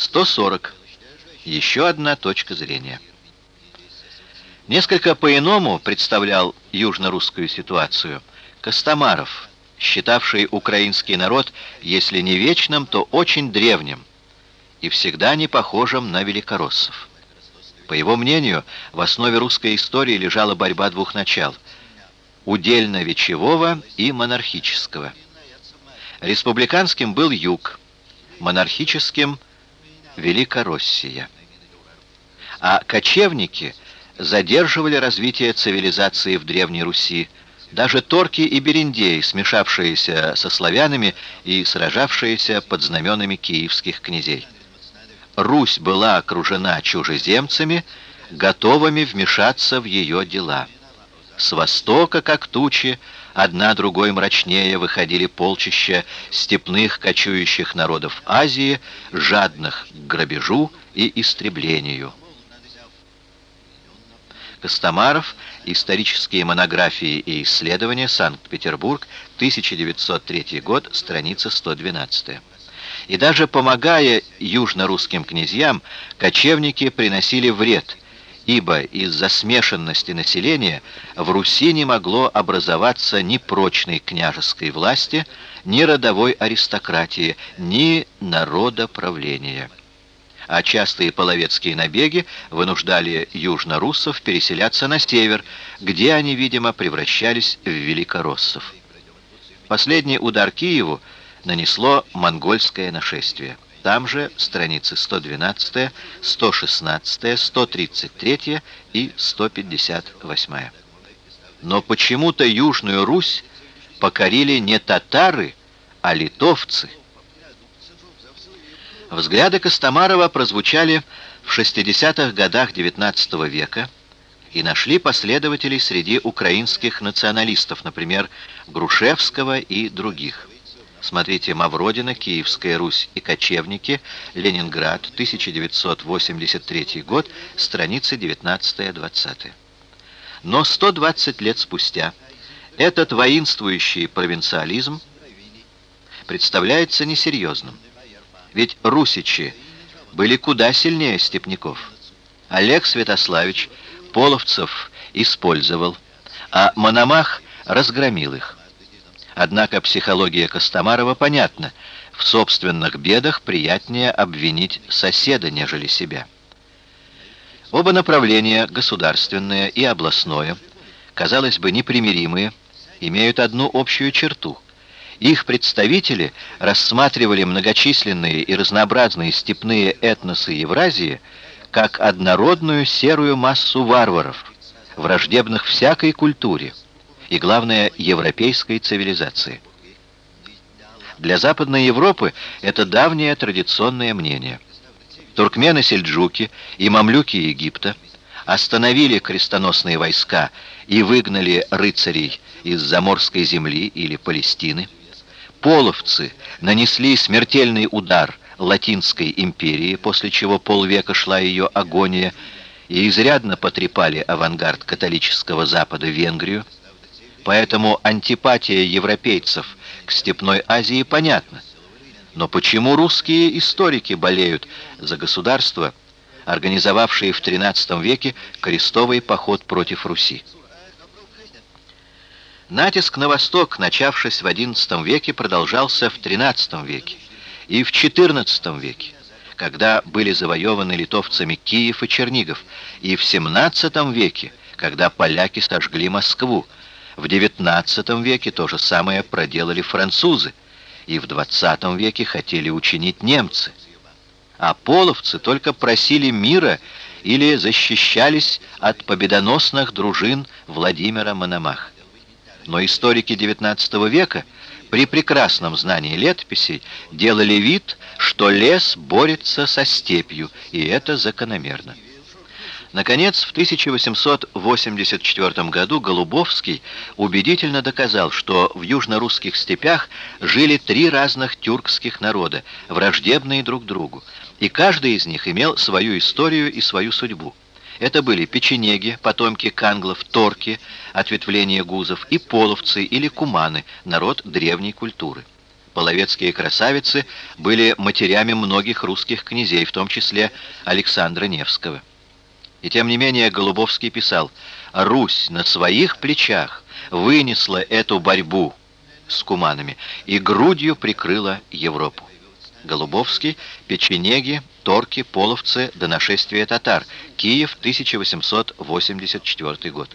140. Еще одна точка зрения. Несколько по-иному представлял южно-русскую ситуацию Костомаров, считавший украинский народ, если не вечным, то очень древним и всегда не похожим на великороссов. По его мнению, в основе русской истории лежала борьба двух начал – удельно-вечевого и монархического. Республиканским был юг, монархическим – Великороссия. А кочевники задерживали развитие цивилизации в Древней Руси, даже торки и бериндеи, смешавшиеся со славянами и сражавшиеся под знаменами киевских князей. Русь была окружена чужеземцами, готовыми вмешаться в ее дела. С востока, как тучи, одна другой мрачнее выходили полчища степных кочующих народов Азии, жадных к грабежу и истреблению. Костомаров. Исторические монографии и исследования. Санкт-Петербург. 1903 год. Страница 112. И даже помогая южно-русским князьям, кочевники приносили вред, ибо из-за смешанности населения в Руси не могло образоваться ни прочной княжеской власти, ни родовой аристократии, ни народоправления а частые половецкие набеги вынуждали южноруссов переселяться на север, где они, видимо, превращались в великороссов. Последний удар Киеву нанесло монгольское нашествие. Там же страницы 112, 116, 133 и 158. Но почему-то Южную Русь покорили не татары, а литовцы – Взгляды Костомарова прозвучали в 60-х годах XIX века и нашли последователей среди украинских националистов, например, Грушевского и других. Смотрите «Мавродина. Киевская Русь и кочевники. Ленинград. 1983 год. Страницы 19-20». Но 120 лет спустя этот воинствующий провинциализм представляется несерьезным. Ведь русичи были куда сильнее степняков. Олег Святославич половцев использовал, а Мономах разгромил их. Однако психология Костомарова понятна. В собственных бедах приятнее обвинить соседа, нежели себя. Оба направления, государственное и областное, казалось бы, непримиримые, имеют одну общую черту – их представители рассматривали многочисленные и разнообразные степные этносы Евразии как однородную серую массу варваров, враждебных всякой культуре и, главное, европейской цивилизации. Для Западной Европы это давнее традиционное мнение. Туркмены-сельджуки и мамлюки Египта остановили крестоносные войска и выгнали рыцарей из заморской земли или Палестины – половцы нанесли смертельный удар Латинской империи, после чего полвека шла ее агония, и изрядно потрепали авангард католического Запада Венгрию, поэтому антипатия европейцев к Степной Азии понятна. Но почему русские историки болеют за государство, организовавшие в XIII веке крестовый поход против Руси? Натиск на восток, начавшись в XI веке, продолжался в XIII веке и в XIV веке, когда были завоеваны литовцами Киев и Чернигов, и в XVII веке, когда поляки сожгли Москву. В XIX веке то же самое проделали французы, и в XX веке хотели учинить немцы. А половцы только просили мира или защищались от победоносных дружин Владимира Мономаха. Но историки XIX века при прекрасном знании летописей делали вид, что лес борется со степью, и это закономерно. Наконец, в 1884 году Голубовский убедительно доказал, что в южно-русских степях жили три разных тюркских народа, враждебные друг другу, и каждый из них имел свою историю и свою судьбу. Это были печенеги, потомки канглов, торки, ответвление гузов, и половцы или куманы, народ древней культуры. Половецкие красавицы были матерями многих русских князей, в том числе Александра Невского. И тем не менее Голубовский писал, «Русь на своих плечах вынесла эту борьбу с куманами и грудью прикрыла Европу». Голубовский, печенеги, торки, половцы до нашествия татар. Киев, 1884 год.